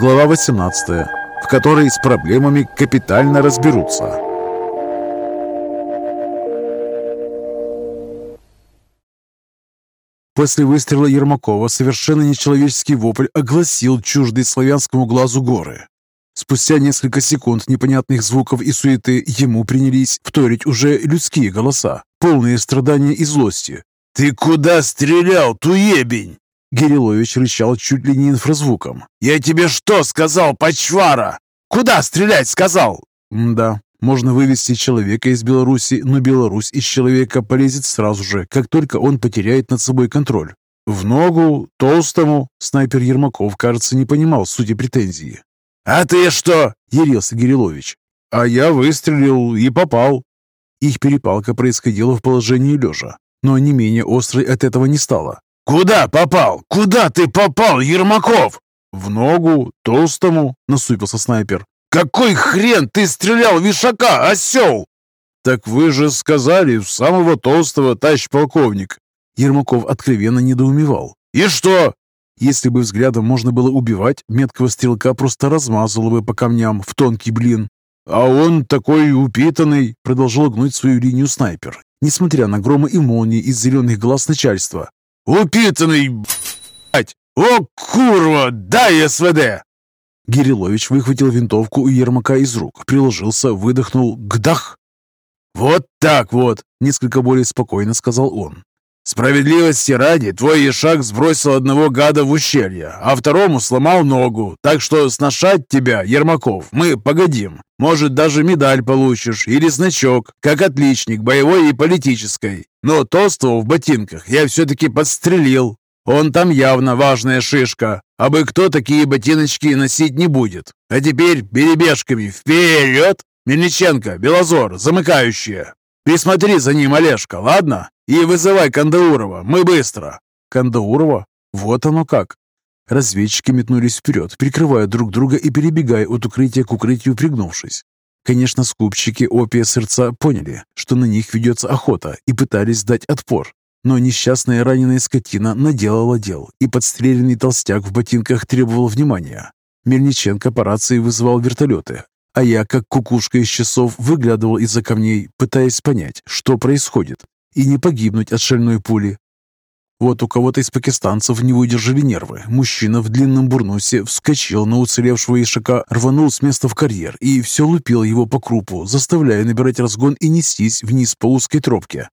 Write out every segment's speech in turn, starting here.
Глава 18, в которой с проблемами капитально разберутся. После выстрела Ермакова совершенно нечеловеческий вопль огласил чуждый славянскому глазу горы. Спустя несколько секунд непонятных звуков и суеты ему принялись вторить уже людские голоса, полные страдания и злости. «Ты куда стрелял, туебень?» Гирилович рычал чуть ли не инфразвуком. «Я тебе что сказал, почвара? Куда стрелять сказал?» «Да, можно вывести человека из Беларуси, но Беларусь из человека полезет сразу же, как только он потеряет над собой контроль. В ногу, толстому, снайпер Ермаков, кажется, не понимал сути претензии. «А ты что?» – ярился Гирилович. «А я выстрелил и попал». Их перепалка происходила в положении лежа, но не менее острой от этого не стало. «Куда попал? Куда ты попал, Ермаков?» «В ногу, толстому», – насупился снайпер. «Какой хрен ты стрелял в Ишака, осел?» «Так вы же сказали, в самого толстого, тащ полковник». Ермаков откровенно недоумевал. «И что? Если бы взглядом можно было убивать, меткого стрелка просто размазало бы по камням в тонкий блин. А он такой упитанный, продолжал гнуть свою линию снайпер, несмотря на громы и молнии из зеленых глаз начальства. «Упитанный, блядь! О, курва, дай СВД!» Гирилович выхватил винтовку у Ермака из рук, приложился, выдохнул «Гдах!» «Вот так вот!» – несколько более спокойно сказал он. Справедливости ради, твой Ишак сбросил одного гада в ущелье, а второму сломал ногу. Так что сношать тебя, Ермаков, мы погодим. Может, даже медаль получишь или значок, как отличник боевой и политической. Но толстого в ботинках я все-таки подстрелил. Он там явно важная шишка, а бы кто такие ботиночки носить не будет. А теперь перебежками вперед! Мельниченко, Белозор, замыкающие. Присмотри за ним, Олежка, ладно? И вызывай Кандаурова, мы быстро!» «Кандаурова? Вот оно как!» Разведчики метнулись вперед, прикрывая друг друга и перебегая от укрытия к укрытию, пригнувшись. Конечно, скупщики опия сердца поняли, что на них ведется охота, и пытались дать отпор. Но несчастная раненая скотина наделала дел, и подстреленный толстяк в ботинках требовал внимания. Мельниченко по рации вызывал вертолеты, а я, как кукушка из часов, выглядывал из-за камней, пытаясь понять, что происходит и не погибнуть от шальной пули. Вот у кого-то из пакистанцев не выдержали нервы. Мужчина в длинном бурнусе вскочил на уцелевшего ишака, рванул с места в карьер и все лупил его по крупу, заставляя набирать разгон и нестись вниз по узкой тропке.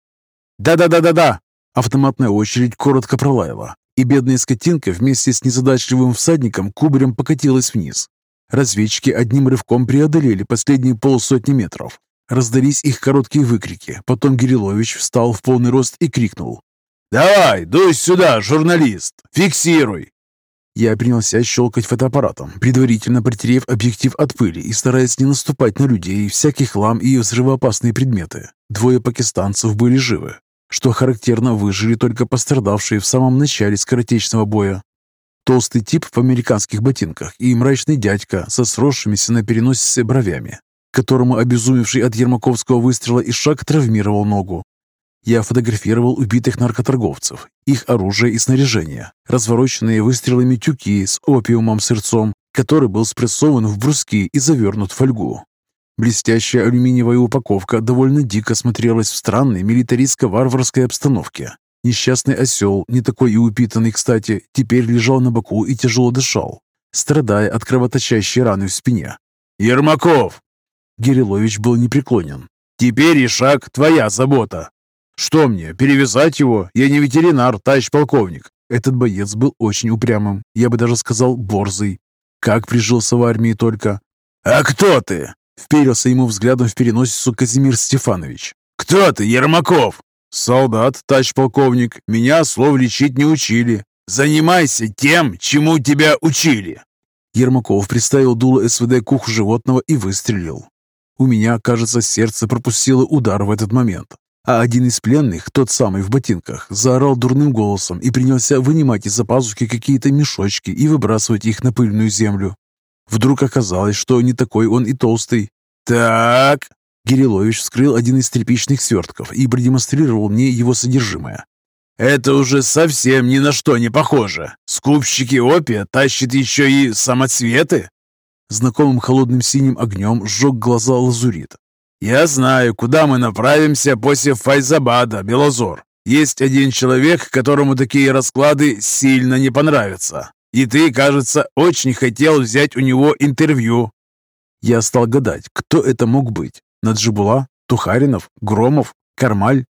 «Да-да-да-да-да!» Автоматная очередь коротко пролаяла, и бедная скотинка вместе с незадачливым всадником кубарем покатилась вниз. Разведчики одним рывком преодолели последние полсотни метров, Раздались их короткие выкрики. Потом Гирилович встал в полный рост и крикнул. «Давай, дуй сюда, журналист! Фиксируй!» Я принялся щелкать фотоаппаратом, предварительно протерев объектив от пыли и стараясь не наступать на людей, всякий хлам и взрывоопасные предметы. Двое пакистанцев были живы. Что характерно, выжили только пострадавшие в самом начале скоротечного боя. Толстый тип в американских ботинках и мрачный дядька со сросшимися на переносице бровями которому обезумевший от Ермаковского выстрела Ишак травмировал ногу. Я фотографировал убитых наркоторговцев, их оружие и снаряжение, развороченные выстрелами тюки с опиумом-сырцом, который был спрессован в бруски и завернут в фольгу. Блестящая алюминиевая упаковка довольно дико смотрелась в странной милитаристско-варварской обстановке. Несчастный осел, не такой и упитанный, кстати, теперь лежал на боку и тяжело дышал, страдая от кровоточащей раны в спине. «Ермаков!» Гирилович был непреклонен. «Теперь и шаг твоя забота. Что мне, перевязать его? Я не ветеринар, товарищ полковник». Этот боец был очень упрямым, я бы даже сказал борзый. Как прижился в армии только. «А кто ты?» Вперился ему взглядом в переносицу Казимир Стефанович. «Кто ты, Ермаков?» «Солдат, тач полковник. Меня слов лечить не учили. Занимайся тем, чему тебя учили!» Ермаков приставил дуло СВД к уху животного и выстрелил. У меня, кажется, сердце пропустило удар в этот момент. А один из пленных, тот самый в ботинках, заорал дурным голосом и принялся вынимать из-за пазухи какие-то мешочки и выбрасывать их на пыльную землю. Вдруг оказалось, что не такой он и толстый. «Так...» Гирилович вскрыл один из тряпичных свертков и продемонстрировал мне его содержимое. Это уже совсем ни на что не похоже. Скупщики опия тащат еще и самоцветы. Знакомым холодным синим огнем сжег глаза лазурит. «Я знаю, куда мы направимся после Файзабада, Белозор. Есть один человек, которому такие расклады сильно не понравятся. И ты, кажется, очень хотел взять у него интервью». Я стал гадать, кто это мог быть. Наджибула? Тухаринов? Громов? Кармаль?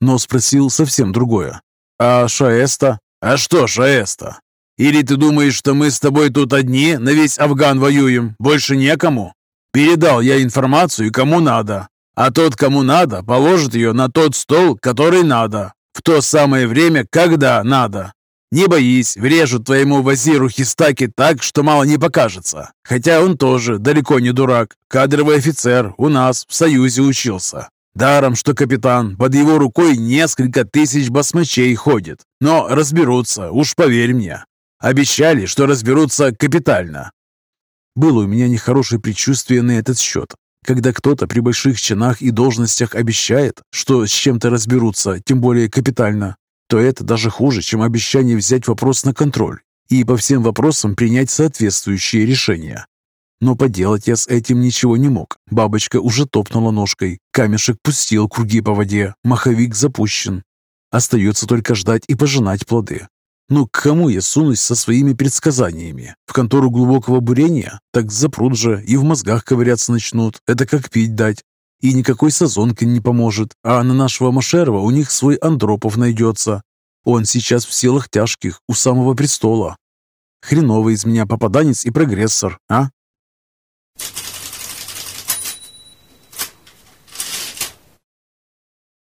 Но спросил совсем другое. «А Шаэста?» «А что Шаэста? Или ты думаешь, что мы с тобой тут одни на весь Афган воюем? Больше некому?» Передал я информацию кому надо, а тот, кому надо, положит ее на тот стол, который надо, в то самое время, когда надо. Не боись, врежут твоему вазиру Хистаки так, что мало не покажется. Хотя он тоже далеко не дурак. Кадровый офицер у нас в Союзе учился. Даром, что капитан, под его рукой несколько тысяч басмачей ходит. Но разберутся, уж поверь мне. Обещали, что разберутся капитально. Было у меня нехорошее предчувствие на этот счет. Когда кто-то при больших чинах и должностях обещает, что с чем-то разберутся, тем более капитально, то это даже хуже, чем обещание взять вопрос на контроль и по всем вопросам принять соответствующие решения. Но поделать я с этим ничего не мог. Бабочка уже топнула ножкой, камешек пустил круги по воде, маховик запущен. Остается только ждать и пожинать плоды. Ну, к кому я сунусь со своими предсказаниями? В контору глубокого бурения? Так запрут же и в мозгах ковыряться начнут. Это как пить дать. И никакой сазонкин не поможет. А на нашего Машерова у них свой Андропов найдется. Он сейчас в силах тяжких, у самого престола. Хреновый из меня попаданец и прогрессор, а?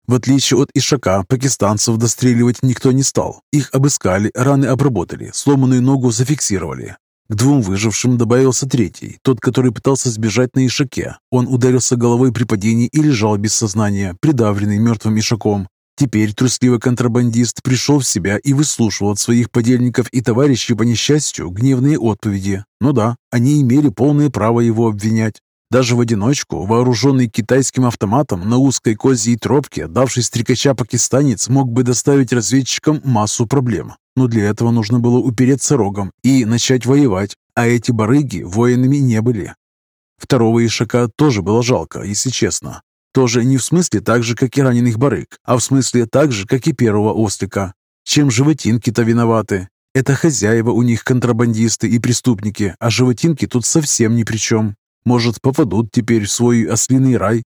В отличие от Ишака, пакистанцев достреливать никто не стал. Их обыскали, раны обработали, сломанную ногу зафиксировали. К двум выжившим добавился третий, тот, который пытался сбежать на Ишаке. Он ударился головой при падении и лежал без сознания, придавленный мертвым Ишаком. Теперь трусливый контрабандист пришел в себя и выслушивал от своих подельников и товарищей по несчастью гневные отповеди. Ну да, они имели полное право его обвинять. Даже в одиночку, вооруженный китайским автоматом на узкой козьей тропке, давший стрекача пакистанец мог бы доставить разведчикам массу проблем. Но для этого нужно было упереться рогом и начать воевать, а эти барыги воинами не были. Второго ишака тоже было жалко, если честно. Тоже не в смысле так же, как и раненых барыг, а в смысле так же, как и первого ослика. Чем животинки-то виноваты? Это хозяева у них контрабандисты и преступники, а животинки тут совсем ни при чем. Может, попадут теперь в свой ослиный рай?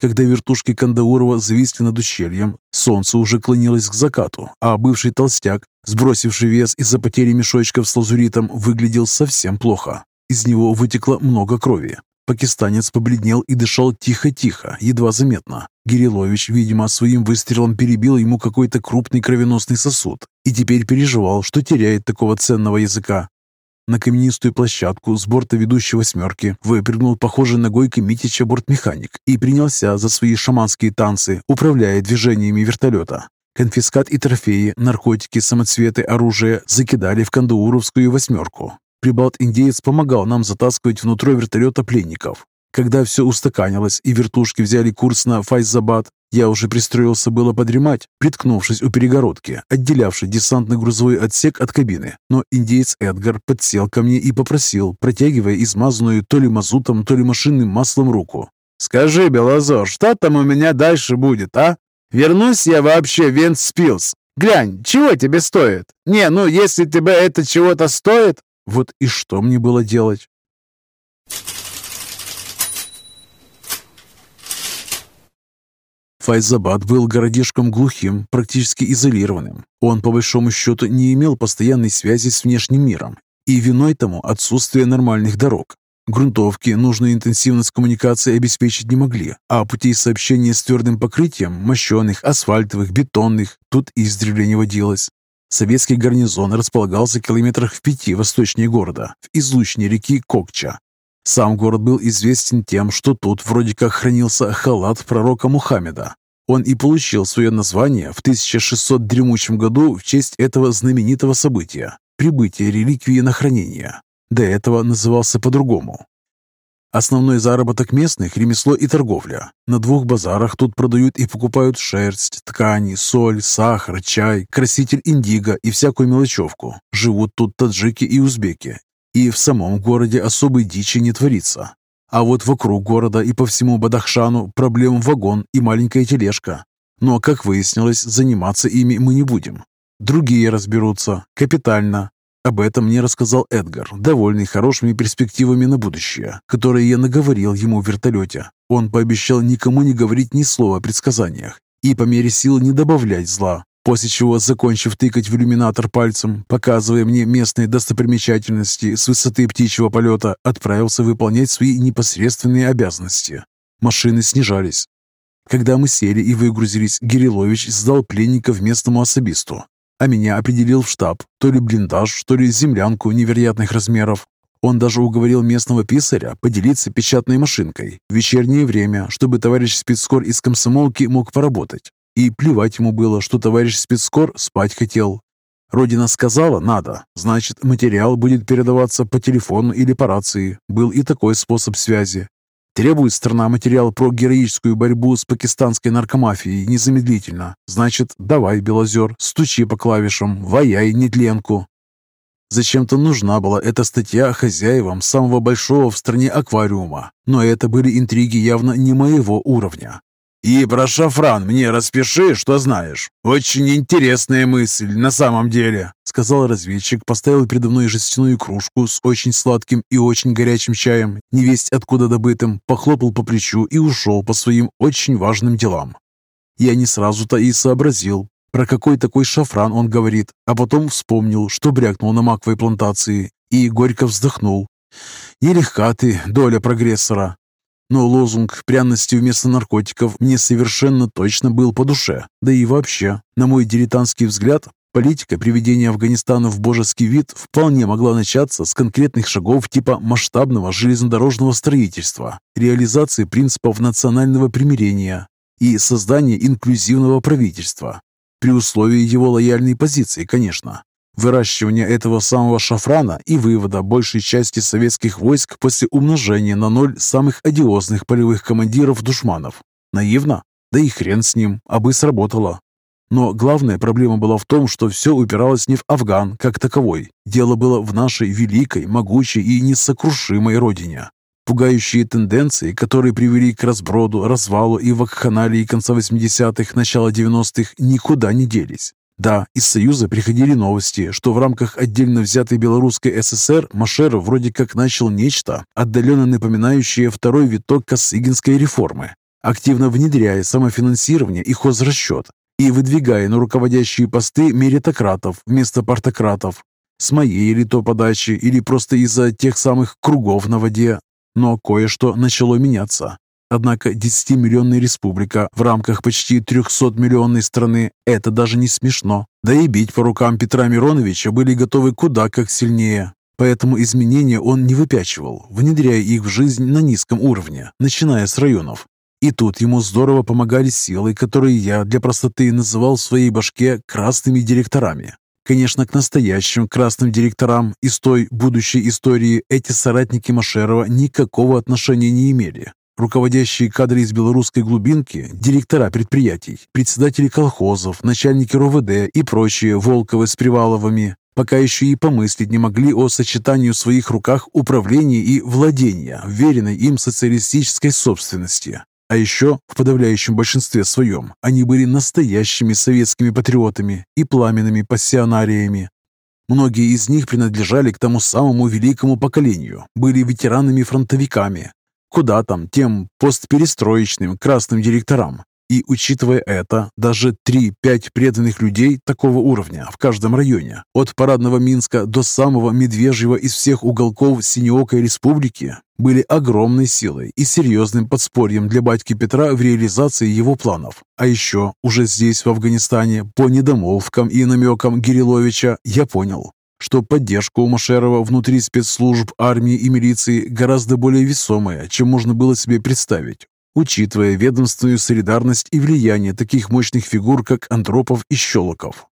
Когда вертушки Кандаурова зависли над ущельем, солнце уже клонилось к закату, а бывший толстяк, сбросивший вес из-за потери мешочков с лазуритом, выглядел совсем плохо. Из него вытекло много крови. Пакистанец побледнел и дышал тихо-тихо, едва заметно. Гирилович, видимо, своим выстрелом перебил ему какой-то крупный кровеносный сосуд и теперь переживал, что теряет такого ценного языка. На каменистую площадку с борта ведущей восьмерки выпрыгнул похожий на Гойко Митича бортмеханик и принялся за свои шаманские танцы, управляя движениями вертолета. Конфискат и трофеи, наркотики, самоцветы, оружие закидали в кандауровскую восьмерку. Прибалт-индеец помогал нам затаскивать внутрь вертолета пленников. Когда все устаканилось и вертушки взяли курс на Файзабад, я уже пристроился было подремать, приткнувшись у перегородки, отделявшей десантно-грузовой отсек от кабины. Но индеец Эдгар подсел ко мне и попросил, протягивая измазанную то ли мазутом, то ли машинным маслом руку. «Скажи, Белозор, что там у меня дальше будет, а? Вернусь я вообще в Вентспилс. Глянь, чего тебе стоит? Не, ну если тебе это чего-то стоит...» Вот и что мне было делать? Файзабад был городишком глухим, практически изолированным. Он, по большому счету, не имел постоянной связи с внешним миром, и виной тому отсутствие нормальных дорог. Грунтовки нужную интенсивность коммуникации обеспечить не могли, а путей сообщения с твердым покрытием, мощеных, асфальтовых, бетонных, тут издревле не водилось. Советский гарнизон располагался километрах в пяти восточнее города, в излучине реки Кокча. Сам город был известен тем, что тут вроде как хранился халат пророка Мухаммеда. Он и получил свое название в 1600 дремучем году в честь этого знаменитого события – прибытия реликвии на хранение. До этого назывался по-другому. Основной заработок местных – ремесло и торговля. На двух базарах тут продают и покупают шерсть, ткани, соль, сахар, чай, краситель индиго и всякую мелочевку. Живут тут таджики и узбеки. И в самом городе особой дичи не творится. А вот вокруг города и по всему Бадахшану проблем вагон и маленькая тележка. Но, как выяснилось, заниматься ими мы не будем. Другие разберутся, капитально, об этом мне рассказал Эдгар, довольный хорошими перспективами на будущее, которые я наговорил ему в вертолете. Он пообещал никому не говорить ни слова о предсказаниях и по мере сил не добавлять зла, после чего, закончив тыкать в иллюминатор пальцем, показывая мне местные достопримечательности с высоты птичьего полета, отправился выполнять свои непосредственные обязанности. Машины снижались. Когда мы сели и выгрузились, Гирилович сдал пленников местному особисту, а меня определил в штаб, то ли блиндаж, то ли землянку невероятных размеров. Он даже уговорил местного писаря поделиться печатной машинкой в вечернее время, чтобы товарищ спецкор из комсомолки мог поработать. И плевать ему было, что товарищ спецкор спать хотел. Родина сказала «надо», значит, материал будет передаваться по телефону или по рации. Был и такой способ связи. Требует страна материал про героическую борьбу с пакистанской наркомафией незамедлительно. Значит, давай, Белозер, стучи по клавишам, ваяй нетленку. Зачем-то нужна была эта статья хозяевам самого большого в стране аквариума, но это были интриги явно не моего уровня. «И про шафран мне распиши, что знаешь. Очень интересная мысль на самом деле», — сказал разведчик, поставил передо мной жестяную кружку с очень сладким и очень горячим чаем, невесть откуда добытым, похлопал по плечу и ушел по своим очень важным делам. Я не сразу-то и сообразил, про какой такой шафран он говорит, а потом вспомнил, что брякнул на маковой плантации, и горько вздохнул. «Нелегка ты, доля прогрессора. Но лозунг «пряности вместо наркотиков» мне совершенно точно был по душе. Да и вообще, на мой дилетантский взгляд, политика приведения Афганистана в божеский вид вполне могла начаться с конкретных шагов типа масштабного железнодорожного строительства, реализации принципов национального примирения и создания инклюзивного правительства. При условии его лояльной позиции, конечно выращивания этого самого шафрана и вывода большей части советских войск после умножения на ноль самых одиозных полевых командиров-душманов. Наивно? Да и хрен с ним, а бы сработало. Но главная проблема была в том, что все упиралось не в Афган как таковой. Дело было в нашей великой, могучей и несокрушимой родине. Пугающие тенденции, которые привели к разброду, развалу и вакханалии конца 80-х, начала 90-х, никуда не делись. Да, из Союза приходили новости, что в рамках отдельно взятой Белорусской ССР Машеров вроде как начал нечто, отдаленно напоминающее второй виток Косыгинской реформы, активно внедряя самофинансирование и хозрасчет и выдвигая на руководящие посты меритократов вместо партократов. С моей или то подачи, или просто из-за тех самых кругов на воде. Но кое-что начало меняться. Однако 10-миллионная республика в рамках почти 300-миллионной страны – это даже не смешно. Да и бить по рукам Петра Мироновича были готовы куда как сильнее. Поэтому изменения он не выпячивал, внедряя их в жизнь на низком уровне, начиная с районов. И тут ему здорово помогали силы, которые я для простоты называл в своей башке красными директорами. Конечно, к настоящим красным директорам из той будущей истории эти соратники Машерова никакого отношения не имели. Руководящие кадры из белорусской глубинки, директора предприятий, председатели колхозов, начальники РОВД и прочие Волковы с Приваловыми пока еще и помыслить не могли о сочетании в своих руках управления и владения, веренной им социалистической собственности. А еще, в подавляющем большинстве своем, они были настоящими советскими патриотами и пламенными пассионариями. Многие из них принадлежали к тому самому великому поколению, были ветеранами-фронтовиками, Куда там тем постперестроечным красным директорам? И учитывая это, даже 3-5 преданных людей такого уровня в каждом районе, от парадного Минска до самого медвежьего из всех уголков Синеокой республики, были огромной силой и серьезным подспорьем для батьки Петра в реализации его планов. А еще, уже здесь, в Афганистане, по недомолвкам и намекам Гириловича, я понял, что поддержка у Машерова внутри спецслужб, армии и милиции гораздо более весомая, чем можно было себе представить, учитывая ведомственную солидарность и влияние таких мощных фигур, как Андропов и Щелоков.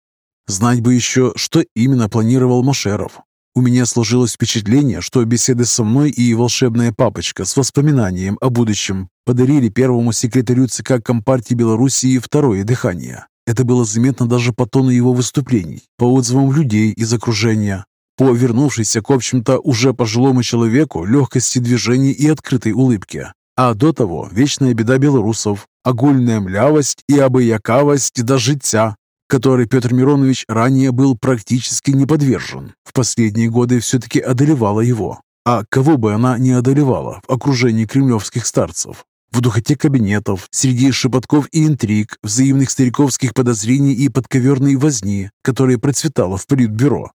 Знать бы еще, что именно планировал Машеров. У меня сложилось впечатление, что беседы со мной и волшебная папочка с воспоминанием о будущем подарили первому секретарю ЦК Компартии Белоруссии второе дыхание. Это было заметно даже по тону его выступлений, по отзывам людей из окружения, по вернувшейся к общем-то уже пожилому человеку легкости движений и открытой улыбке. А до того вечная беда белорусов, огульная млявость и обыякавость до життя, которой Петр Миронович ранее был практически не подвержен, в последние годы все-таки одолевала его. А кого бы она не одолевала в окружении кремлевских старцев? В духоте кабинетов, среди шепотков и интриг, взаимных стариковских подозрений и подковерной возни, которые процветала в политбюро.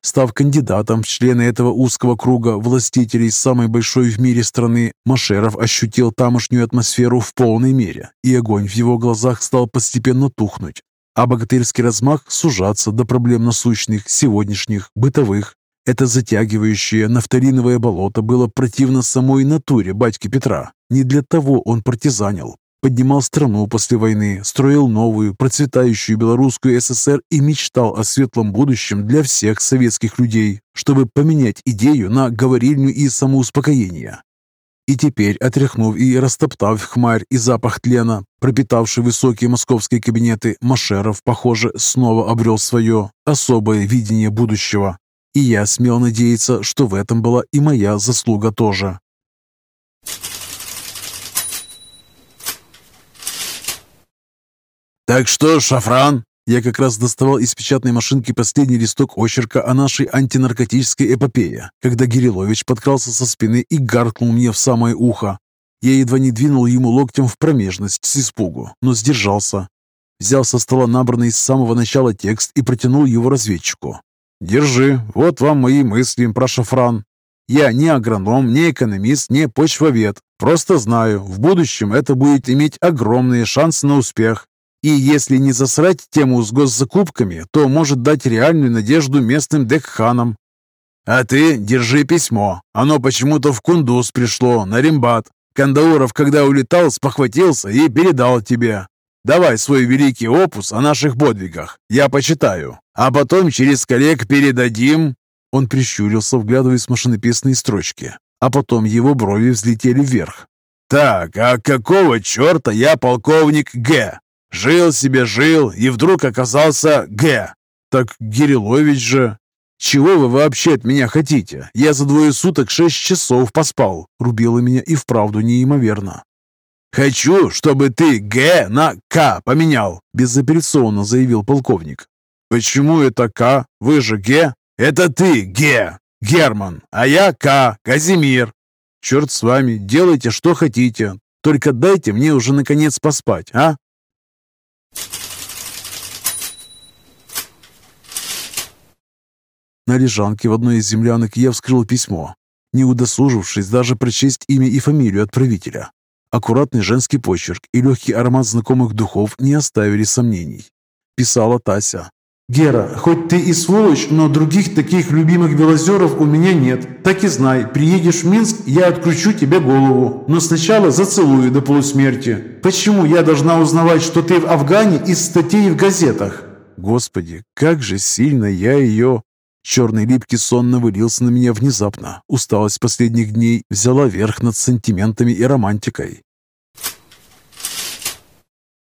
Став кандидатом в члены этого узкого круга властителей самой большой в мире страны, Машеров ощутил тамошнюю атмосферу в полной мере, и огонь в его глазах стал постепенно тухнуть, а богатырский размах сужаться до проблем насущных, сегодняшних, бытовых. Это затягивающее нафталиновое болото было противно самой натуре батьки Петра. Не для того он партизанил. Поднимал страну после войны, строил новую, процветающую белорусскую ССР и мечтал о светлом будущем для всех советских людей, чтобы поменять идею на говорильню и самоуспокоение. И теперь, отряхнув и растоптав хмарь и запах тлена, пропитавший высокие московские кабинеты, Машеров, похоже, снова обрел свое особое видение будущего. И я смел надеяться, что в этом была и моя заслуга тоже. «Так что, Шафран, я как раз доставал из печатной машинки последний листок очерка о нашей антинаркотической эпопее, когда Гирилович подкрался со спины и гаркнул мне в самое ухо. Я едва не двинул ему локтем в промежность с испугу, но сдержался. Взял со стола набранный с самого начала текст и протянул его разведчику. «Держи, вот вам мои мысли про шафран. Я не агроном, не экономист, не почвовед. Просто знаю, в будущем это будет иметь огромные шансы на успех. И если не засрать тему с госзакупками, то может дать реальную надежду местным декханам. А ты держи письмо. Оно почему-то в Кундуз пришло, на Римбат. Кандауров, когда улетал, спохватился и передал тебе. Давай свой великий опус о наших подвигах. Я почитаю. А потом через коллег передадим...» Он прищурился, вглядываясь в машинописные строчки. А потом его брови взлетели вверх. «Так, а какого черта я полковник Г? Жил себе, жил, и вдруг оказался Г. Так Гирилович же. Чего вы вообще от меня хотите? Я за двое суток шесть часов поспал. Рубило меня и вправду неимоверно. «Хочу, чтобы ты Г на К поменял», – безапелляционно заявил полковник. «Почему это К? Вы же Г? Это ты Г, Герман, а я К, Казимир. Черт с вами, делайте, что хотите. Только дайте мне уже наконец поспать, а? На лежанке в одной из землянок я вскрыл письмо, не удосужившись даже прочесть имя и фамилию отправителя. Аккуратный женский почерк и легкий аромат знакомых духов не оставили сомнений. Писала Тася. «Гера, хоть ты и сволочь, но других таких любимых белозеров у меня нет. Так и знай, приедешь в Минск, я откручу тебе голову. Но сначала зацелую до полусмерти. Почему я должна узнавать, что ты в Афгане из статей в газетах?» Господи, как же сильно я ее... Черный липкий сон навалился на меня внезапно. Усталость последних дней взяла верх над сантиментами и романтикой.